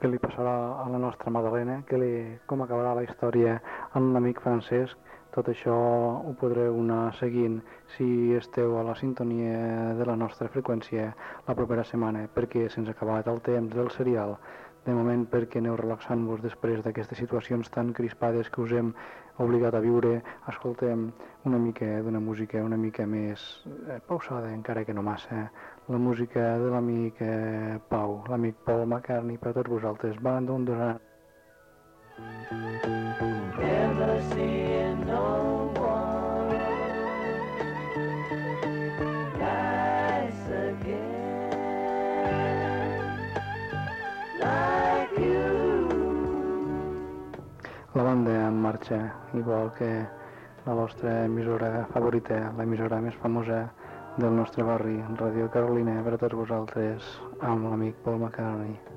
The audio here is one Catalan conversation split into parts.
què li passarà a la nostra Madalena, que li, com acabarà la història amb l'amic Francesc, tot això ho podreu anar seguint si esteu a la sintonia de la nostra freqüència la propera setmana, perquè se'ns ha acabat el temps del serial. De moment perquè aneu relaxant-vos després d'aquestes situacions tan crispades que us hem obligat a viure, escoltem una mica d'una música una mica més eh, pausada, encara que no massa, la música de l'amic eh, Pau, l'amic Paul McCartney, per a tots vosaltres. Van d'on donar. Never seeing no one nice again like you. La banda en marxa, igual que la vostra emissora favorita, l'emissora més famosa del nostre barri, Radio Carolina, per a tots vosaltres, amb l'amic Paul McCartney.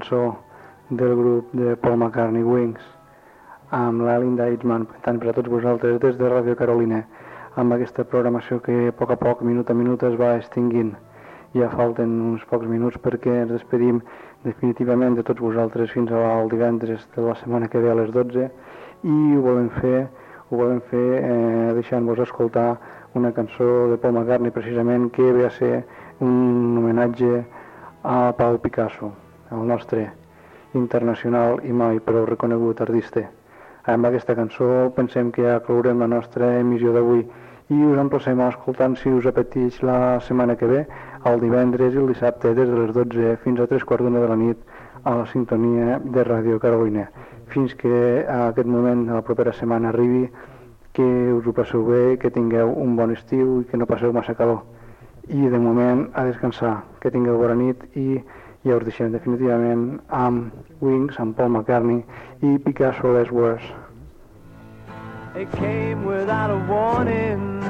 Cançó del grup de Paul McCartney Wings amb la Linda Eichmann, tant per a tots vosaltres des de Ràdio Carolina, amb aquesta programació que a poc a poc, minut a minut, es va extinguint. Ja falten uns pocs minuts perquè ens despedim definitivament de tots vosaltres fins al divendres de la setmana que ve a les 12 i ho volem fer, ho volem fer eh, deixant-vos escoltar una cançó de Paul McCartney precisament que ve a ser un homenatge a Pau Picasso, el nostre internacional i mai prou reconegut artista. Amb aquesta cançó pensem que ja clourem la nostra emissió d'avui i us emplacem a escoltar si us apeteix la setmana que ve, el divendres i el dissabte des de les 12 fins a 3 quarts d'una de la nit a la sintonia de Ràdio Carolina. Fins que a aquest moment, a la propera setmana, arribi, que us ho passeu bé, que tingueu un bon estiu i que no passeu massa calor. I de moment a descansar, que tingueu bona nit i us deixem definitivament amb um, Wings, amb Paul McCartney i Picasso Les Words. It came without a warning,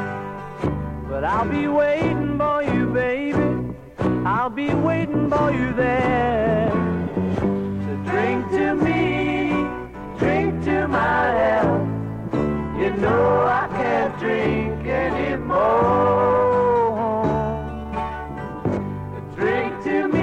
but I'll be waiting for you, baby. I'll be waiting for you there. So drink to me, drink to my health. You know I can't drink anymore. Drink to me,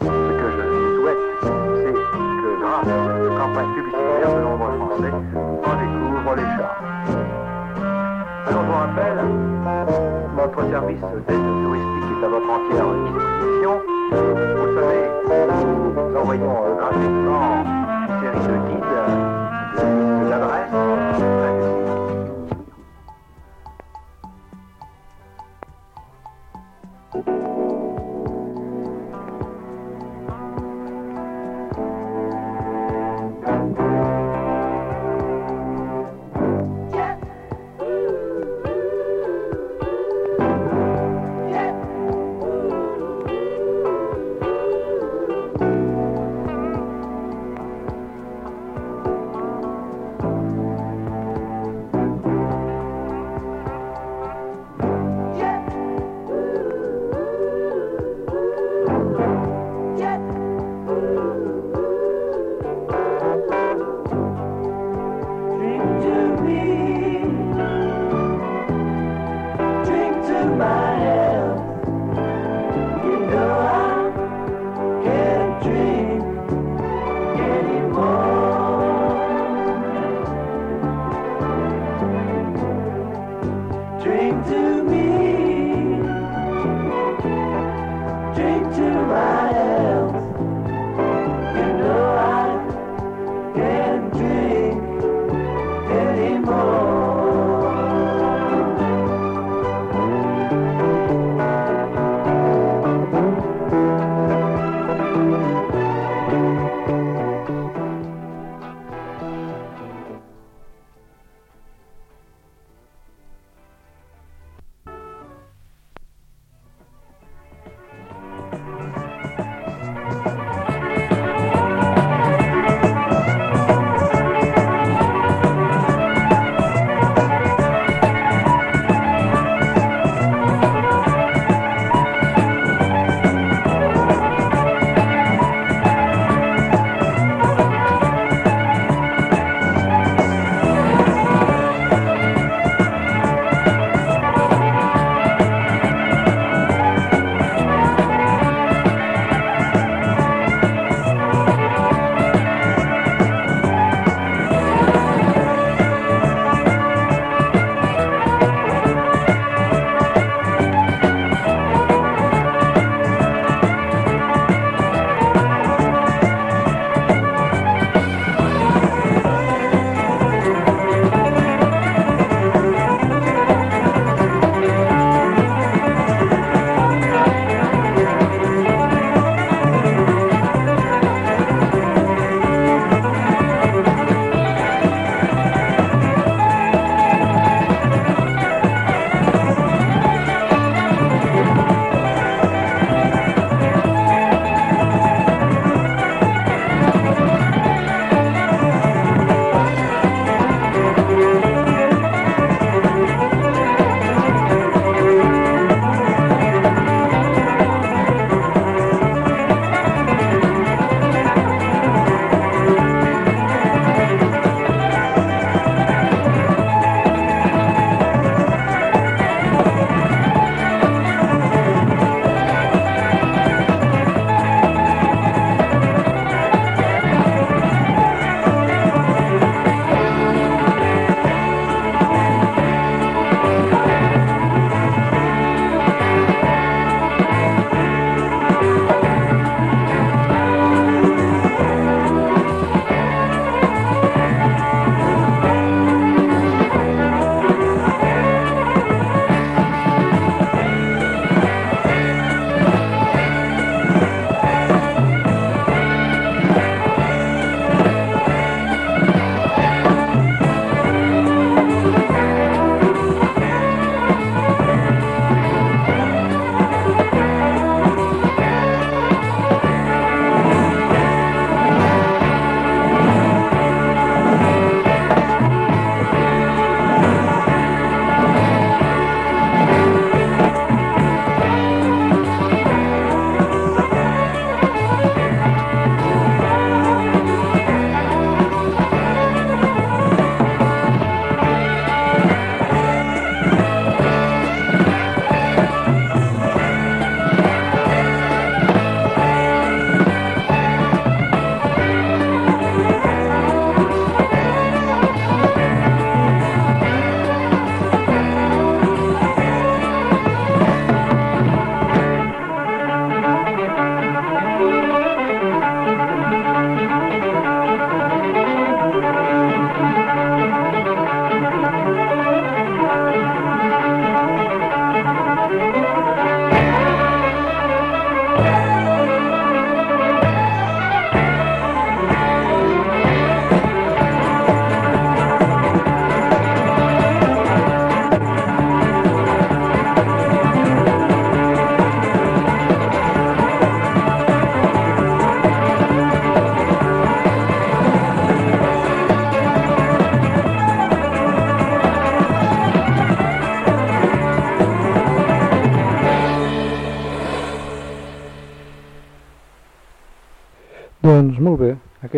Ce que je souhaite, c'est que grâce à cette campagne publicitaire de nombreux Français, on découvre les chats. Alors je vous rappelle, notre service d'aide touristique est à votre entière disposition. Vous savez, nous envoyons euh, gratuitement une série de guides, de, de l'adresse.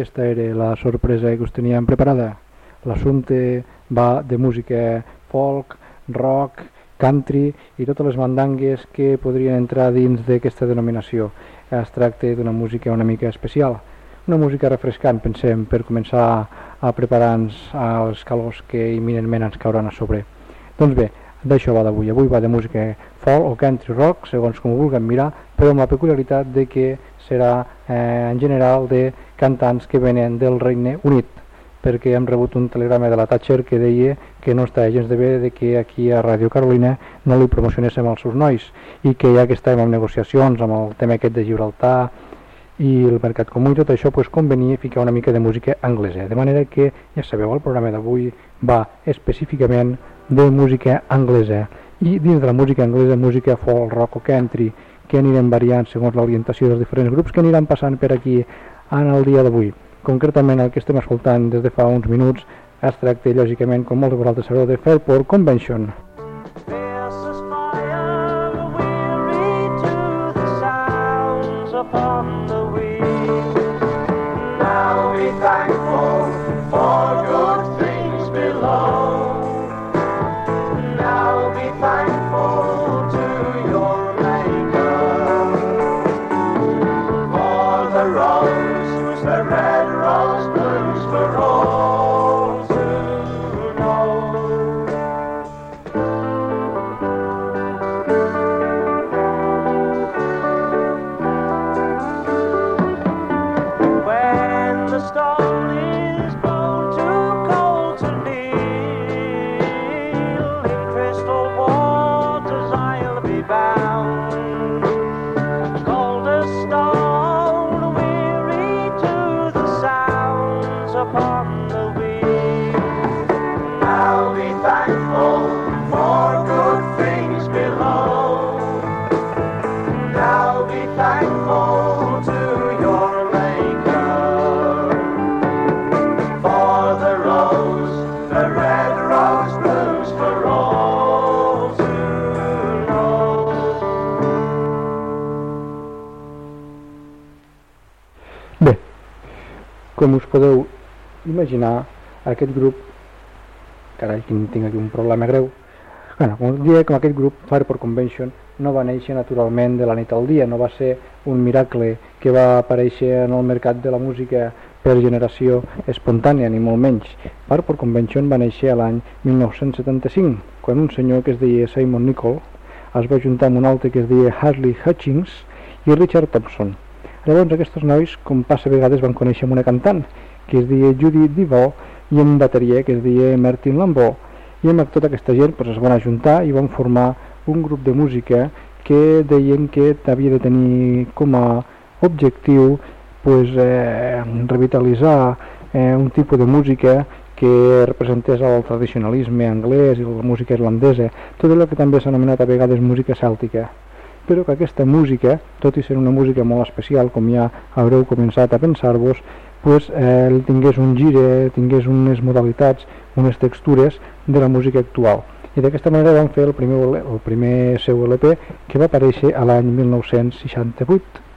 Aquesta era la sorpresa que us teníem preparada. L'assumpte va de música folk, rock, country i totes les mandangues que podrien entrar dins d'aquesta denominació. Es tracta d'una música una mica especial, una música refrescant, pensem, per començar a preparar-nos als calors que imminentment ens cauran a sobre. Doncs bé, d'això va d'avui. Avui va de música folk o country rock, segons com ho vulguem mirar, però amb la peculiaritat de que serà eh, en general de cantants que venen del Regne Unit, perquè hem rebut un telegrama de la Thatcher que deia que no està gens de bé de que aquí a Ràdio Carolina no li promocionéssim els seus nois i que ja que estàvem en negociacions amb el tema aquest de Gibraltar i el mercat comú i tot això pues, convenia ficar una mica de música anglesa. De manera que, ja sabeu, el programa d'avui va específicament de música anglesa i dins de la música anglesa, música folk, rock o country, que anirem variant segons l'orientació dels diferents grups que aniran passant per aquí en el dia d'avui. Concretament el que estem escoltant des de fa uns minuts es tracta, lògicament, com molts vosaltres sabeu, de Fairport Convention. Com us podeu imaginar, aquest grup, carai, tinc, tinc aquí un problema greu, bueno, com us deia, com aquest grup, Fireport Convention, no va néixer naturalment de la nit al dia, no va ser un miracle que va aparèixer en el mercat de la música per generació espontània, ni molt menys. Fireport Convention va néixer l'any 1975, quan un senyor que es deia Simon Nicol es va juntar amb un altre que es deia Harley Hutchings i Richard Thompson. Llavors aquests nois, com passa a vegades, van conèixer amb una cantant que es deia Judy Divo i un bateria que es deia Martin Lambeau i amb tota aquesta gent pues, es van ajuntar i van formar un grup de música que deien que havia de tenir com a objectiu pues, eh, revitalitzar eh, un tipus de música que representés el tradicionalisme anglès i la música irlandesa, tot allò que també s'ha anomenat a vegades música cèltica però que aquesta música, tot i ser una música molt especial, com ja haureu començat a pensar-vos, pues, eh, tingués un gire, tingués unes modalitats, unes textures de la música actual. I d'aquesta manera van fer el primer, el primer seu LP que va aparèixer a l'any 1968.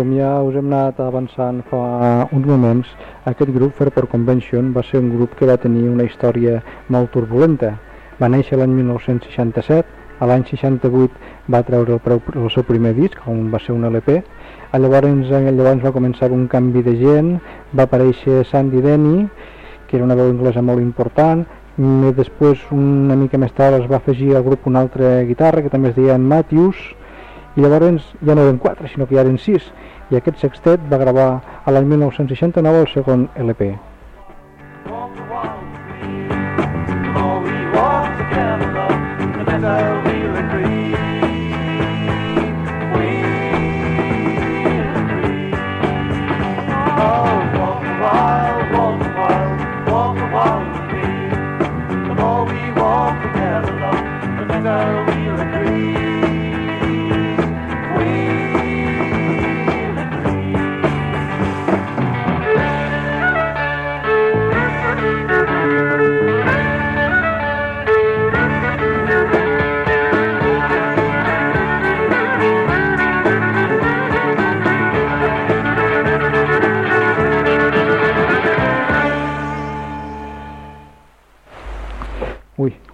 Com ja us hem anat avançant fa uns moments, aquest grup Fairport Convention va ser un grup que va tenir una història molt turbulenta. Va néixer l'any 1967, a l'any 68 va treure el, preu, el seu primer disc, on va ser un LP, llavors, llavors va començar un canvi de gent, va aparèixer Sandy Denny, que era una veu anglesa molt important, i després una mica més tard es va afegir al grup una altra guitarra que també es deia Matthews, i llavors ja no eren quatre, sinó que ja eren sis, i aquest sextet va gravar a l'any 1969 el segon LP.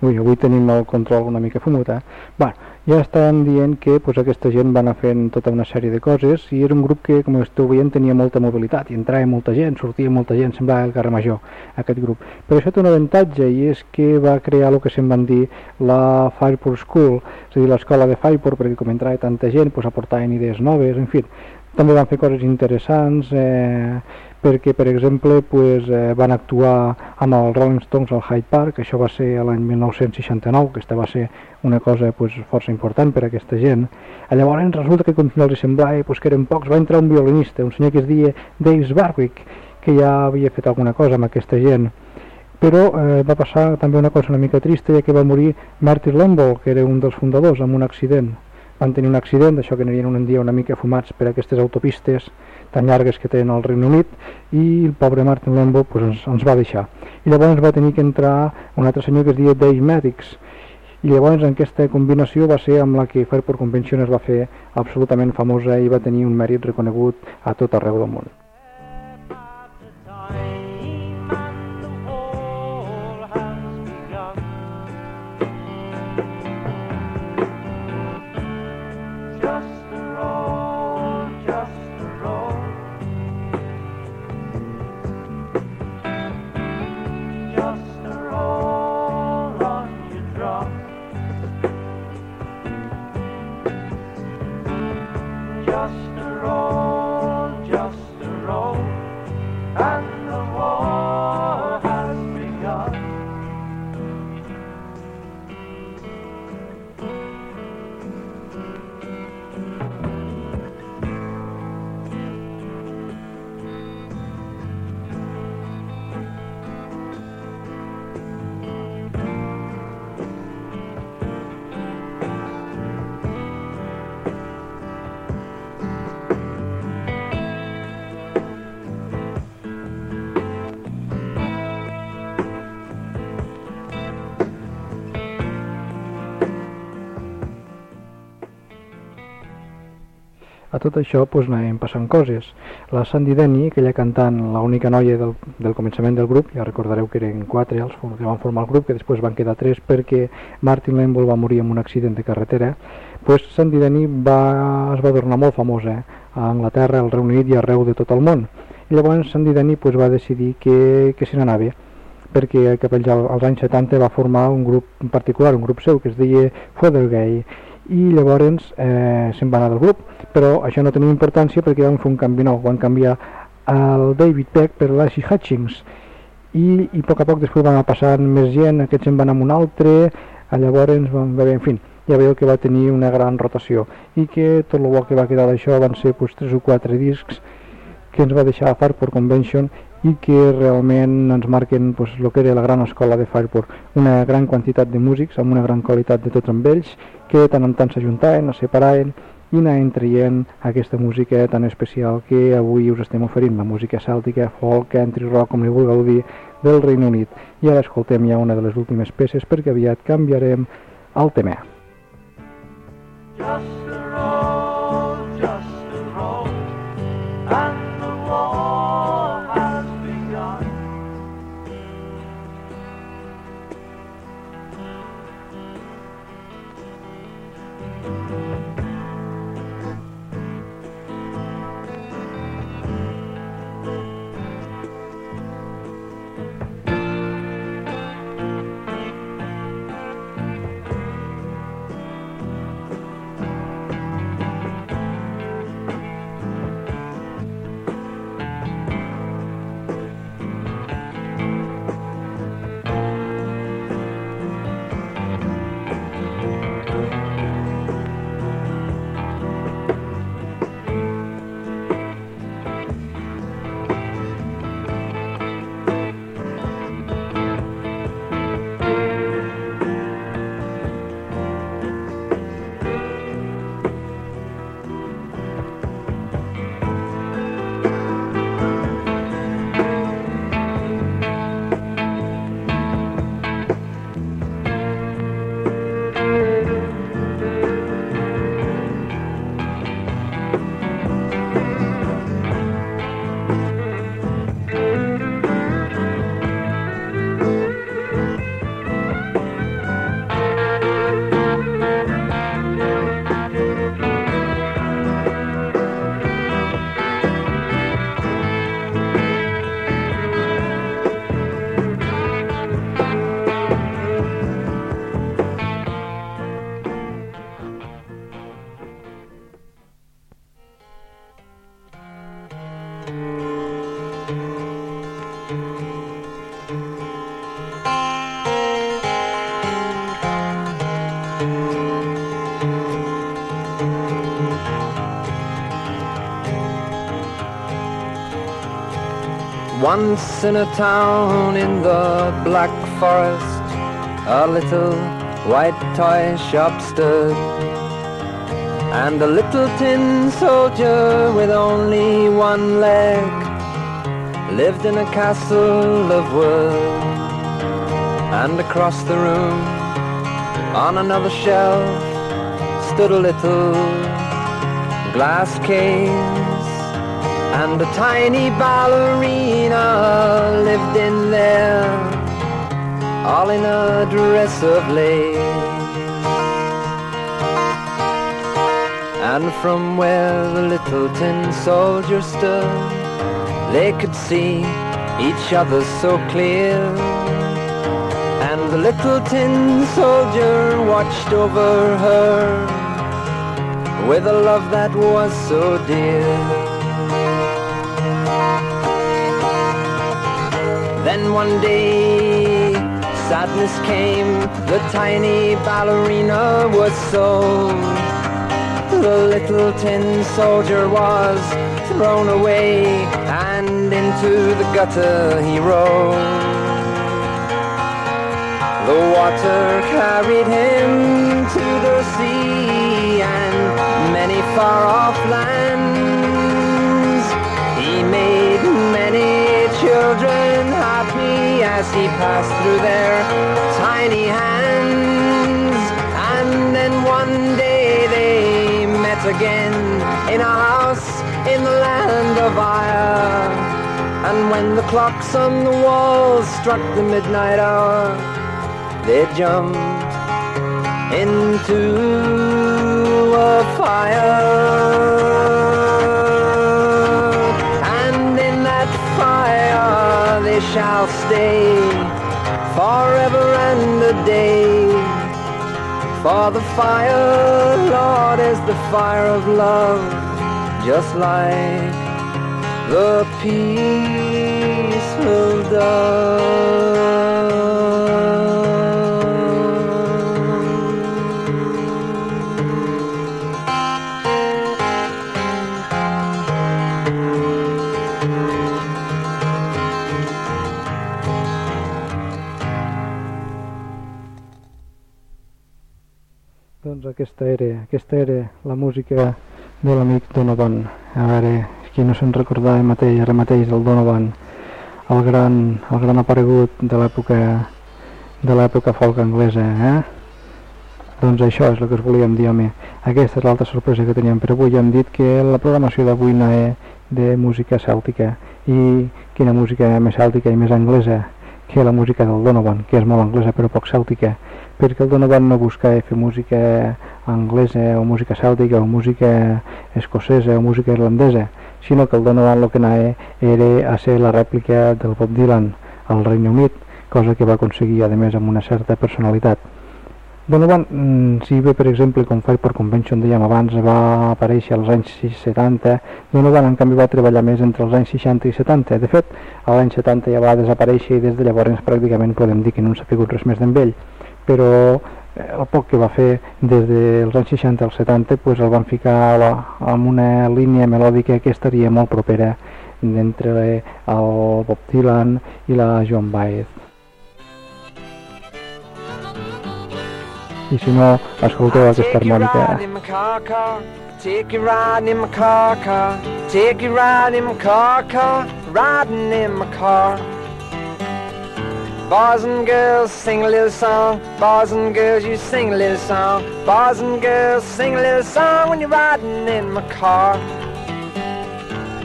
Ui, ui, avui tenim el control una mica fumut, eh? Bueno, ja estan dient que pues, aquesta gent va anar fent tota una sèrie de coses i era un grup que, com esteu veient, tenia molta mobilitat i entrava molta gent, sortia molta gent, semblava el carrer major, aquest grup. Però això té un avantatge i és que va crear el que se'n van dir la Fireport School, és a dir, l'escola de Fireport, perquè com entrava tanta gent, pues, aportaven idees noves, en fi, també van fer coses interessants eh, perquè per exemple pues, eh, van actuar amb els Rolling Stones al Hyde Park, això va ser l'any 1969, aquesta va ser una cosa pues, força important per a aquesta gent. Llavors resulta que com els semblava pues, que eren pocs, va entrar un violinista, un senyor que es deia Dave Barwick, que ja havia fet alguna cosa amb aquesta gent. Però eh, va passar també una cosa una mica trista ja que va morir Martin Lembo, que era un dels fundadors, amb un accident van tenir un accident, d'això que n'havien un dia una mica fumats per aquestes autopistes tan llargues que tenen al Regne Unit i el pobre Martin Lembo pues, ens, ens va deixar i llavors va tenir que entrar un altre senyor que es deia Dave Maddox i llavors aquesta combinació va ser amb la que Fairport Convention es va fer absolutament famosa i va tenir un mèrit reconegut a tot arreu del món. A tot això doncs, anaven passant coses. La Sandy Denny, aquella cantant, l'única noia del, del començament del grup, ja recordareu que eren quatre els que van formar el grup, que després van quedar tres perquè Martin Lemble va morir en un accident de carretera, doncs Sandy Denny va, es va tornar molt famosa a Anglaterra, al Regne Unit i arreu de tot el món. I llavors Sandy Denny doncs, va decidir que, que se n'anava perquè cap als, anys 70 va formar un grup particular, un grup seu que es deia Fothergay i llavors eh, se'n va anar del grup. Però això no tenia importància perquè van fer un canvi nou, van canviar el David Peck per l'Ashley Hutchings. I, i a poc a poc després van passar més gent, aquests se'n van amb un altre llavors van veure, en fi ja veieu que va tenir una gran rotació. I que tot el bo que va quedar d'això van ser pues, 3 o 4 discs que ens va deixar a Farport Convention i que realment ens marquen pues, el que era la gran escola de Fireport, una gran quantitat de músics amb una gran qualitat de tots amb ells que tant en tant s'ajuntaven, es separaven i anaven traient aquesta música tan especial que avui us estem oferint, la música cèltica, folk, country rock, com li vulgueu dir, del Regne Unit. I ara escoltem ja una de les últimes peces perquè aviat canviarem el tema. Just Once in a town in the Black Forest, a little white toy shop stood. And a little tin soldier with only one leg lived in a castle of wood. And across the room, on another shelf, stood a little glass case. And a tiny ballerina lived in there, all in a dress of lace. And from where the little tin soldier stood, they could see each other so clear. And the little tin soldier watched over her with a love that was so dear. Then one day sadness came, the tiny ballerina was sold. The little tin soldier was thrown away and into the gutter he rolled. The water carried him to the sea and many far off lands. As he passed through their tiny hands. And then one day they met again in a house in the land of Ire. And when the clocks on the walls struck the midnight hour, they jumped into a fire. And in that fire they shall stay forever and a day. For the fire, Lord, is the fire of love, just like the peaceful dove. Aquesta era, aquesta era la música de l'amic Donovan. A veure, qui no se'n recordava mateix, ara mateix el Donovan, el gran, el gran aparegut de l'època de l'època folk anglesa, eh? Doncs això és el que us volíem dir, home. Aquesta és l'altra sorpresa que teníem per avui. Hem dit que la programació d'avui no és de música cèltica. I quina música més cèltica i més anglesa que la música del Donovan, que és molt anglesa però poc cèltica perquè el Donovan no busca fer música anglesa o música cèltica o música escocesa o música irlandesa, sinó que el Donovan el que anava era a ser la rèplica del Bob Dylan al Regne Unit, cosa que va aconseguir a més amb una certa personalitat. Donovan, mm, si bé per exemple com Fireport Convention dèiem abans va aparèixer als anys 70, Donovan en canvi va treballar més entre els anys 60 i 70. De fet, a l'any 70 ja va desaparèixer i des de llavors pràcticament podem dir que no s'ha figut res més d'ell però eh, el poc que va fer des dels anys 60 als 70 pues, el van ficar la, amb una línia melòdica que estaria molt propera entre el Bob Dylan i la Joan Baez. I si no, escolteu aquesta harmònica. Take you riding in my car, car. Take you riding in my car, car. Riding in my car. Boys and girls, sing a little song. Boys and girls, you sing a little song. Boys and girls, sing a little song when you're riding in my car.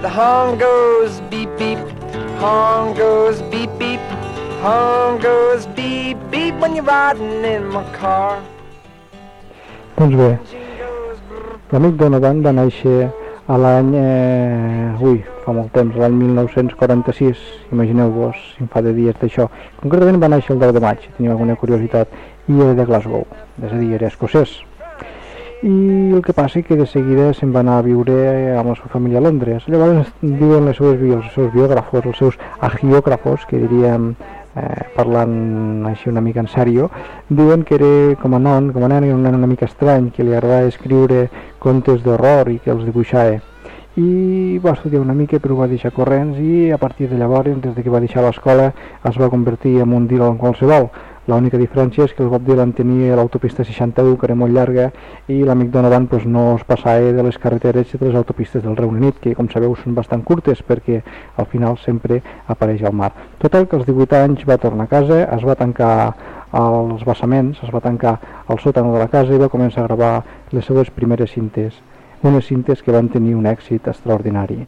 The horn goes beep beep. Horn goes beep beep. Horn goes beep beep when you're riding in my car. Doncs bé, l'amic Donovan va néixer a l'any... Eh, ui, fa molt temps, l'any 1946, imagineu-vos, si em fa de dies d'això. Concretament va néixer el 10 de maig, si teniu alguna curiositat, i era de Glasgow, és a dir, era escocès. i el que passa que de seguida se'n va anar a viure amb la seva família a Londres. Llavors diuen les seves, els seus biògrafos, els seus agiògrafos, que diríem eh, parlant així una mica en sèrio, diuen que era com a non, com a nen, un nen una mica estrany, que li agradava escriure contes d'horror i que els dibuixava. I va estudiar una mica però va deixar corrents i a partir de llavors, des de que va deixar l'escola es va convertir en un Dylan qualsevol l'única diferència és que el Bob Dylan tenia l'autopista 61 que era molt llarga i l'amic Donovan pues, no es passava de les carreteres i de les autopistes del Regne Unit que com sabeu són bastant curtes perquè al final sempre apareix al mar total que als 18 anys va tornar a casa es va tancar als bassaments es va tancar al sòtano de la casa i va començar a gravar les seues primeres cintes unes cintes que van tenir un èxit extraordinari.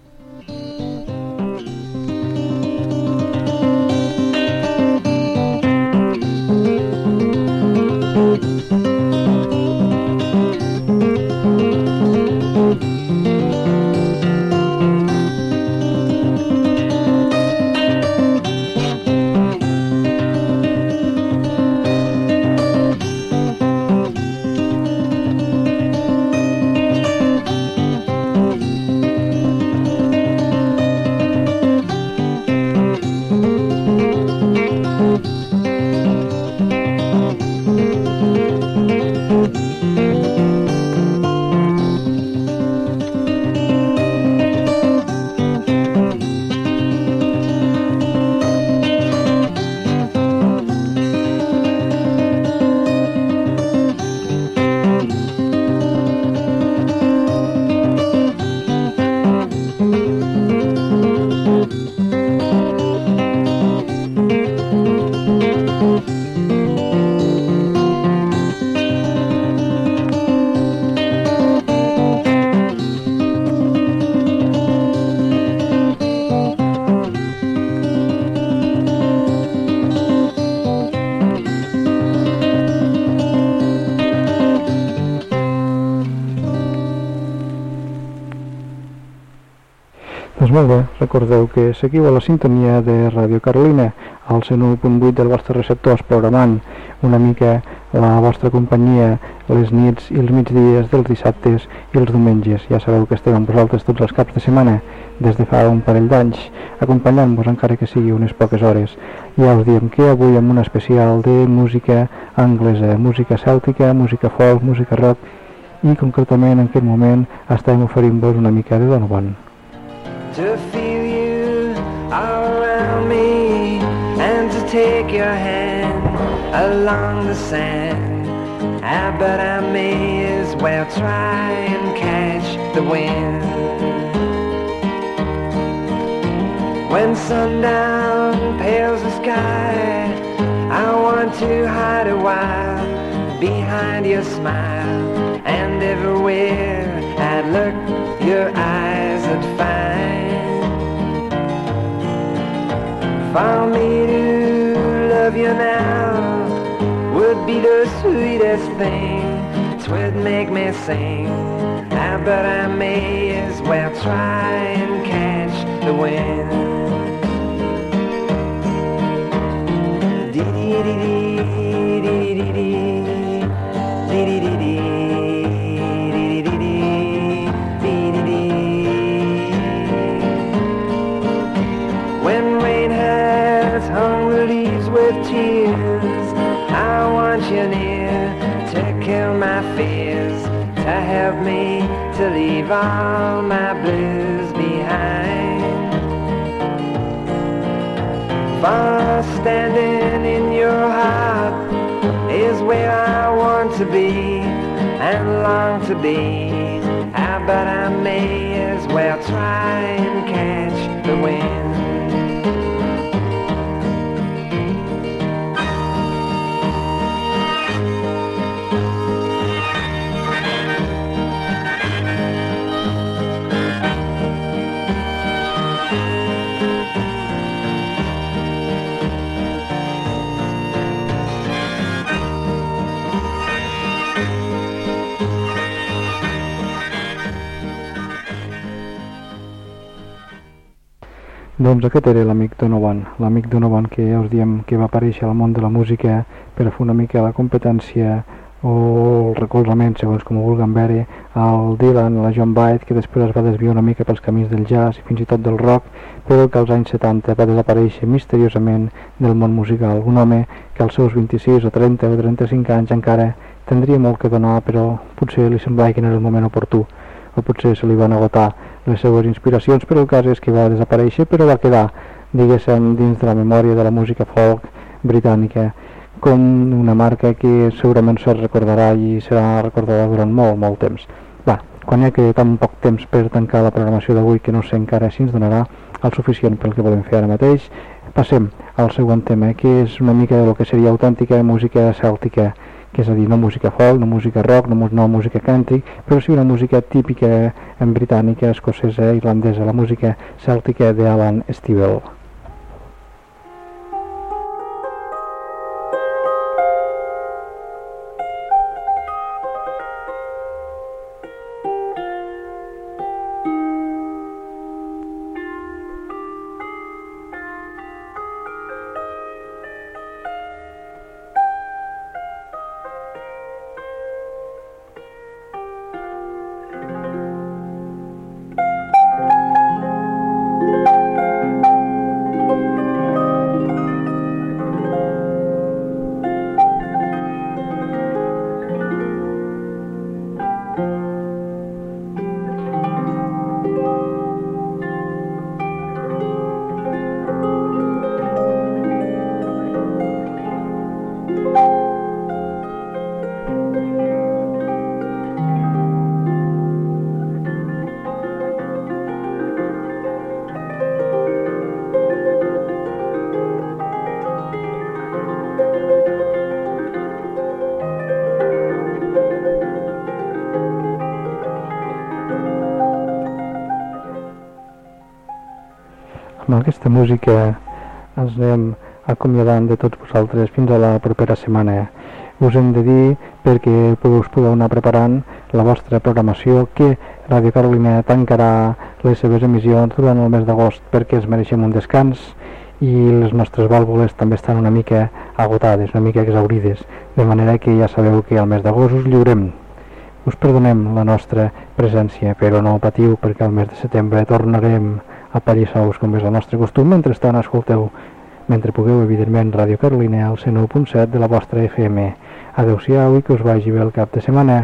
Doncs molt bé, recordeu que seguiu a la sintonia de Ràdio Carolina, al 101.8 del vostre receptors, programant una mica la vostra companyia les nits i els migdies dels dissabtes i els diumenges. Ja sabeu que estem amb vosaltres tots els caps de setmana, des de fa un parell d'anys, acompanyant-vos encara que sigui unes poques hores. Ja us diem que avui amb un especial de música anglesa, música cèltica, música folk, música rock, i concretament en aquest moment estem oferint-vos una mica de Donovan. To feel you around me and to take your hand along the sand. Ah, but I may as well try and catch the wind. When sundown pales the sky, I want to hide a while behind your smile. And everywhere I'd look, your eyes would find. For me to love you now would be the sweetest thing. Twould make me sing. Ah, but I may as well try and catch the wind. When to help me to leave all my blues behind. For standing in your heart is where I want to be and long to be. Ah, but I may as well try and catch the wind. Doncs aquest era l'amic Donovan, l'amic Donovan que ja us diem que va aparèixer al món de la música per fer una mica la competència o el recolzament, segons com ho vulguem veure, al Dylan, a la John Byte, que després es va desviar una mica pels camins del jazz i fins i tot del rock, però que als anys 70 va desaparèixer misteriosament del món musical. Un home que als seus 26 o 30 o 35 anys encara tindria molt que donar, però potser li semblava que no era el moment oportú, o potser se li van agotar les seues inspiracions, però el cas és que va desaparèixer, però va quedar, diguéssim, dins de la memòria de la música folk britànica com una marca que segurament se recordarà i serà recordada durant molt, molt temps. Va, quan hi ha que tan poc temps per tancar la programació d'avui que no sé encara si ens donarà el suficient pel que podem fer ara mateix, passem al següent tema, que és una mica de lo que seria autèntica música cèltica, que és a dir, no música folk, no música rock, no, no música country, però sí una música típica en britànica, escocesa, irlandesa, la música cèltica d'Alan Stivell. Amb aquesta música ens anem acomiadant de tots vosaltres fins a la propera setmana. Us hem de dir perquè us podeu anar preparant la vostra programació que Radio Carolina tancarà les seves emissions durant el mes d'agost perquè es mereixem un descans i les nostres vàlvules també estan una mica agotades, una mica exaurides, de manera que ja sabeu que al mes d'agost us lliurem. Us perdonem la nostra presència, però no patiu perquè al mes de setembre tornarem a Pallissous, com és el nostre costum. Mentrestant, escolteu, mentre pugueu, evidentment, Ràdio Carolina al 101.7 de la vostra FM. Adeu-siau i que us vagi bé el cap de setmana.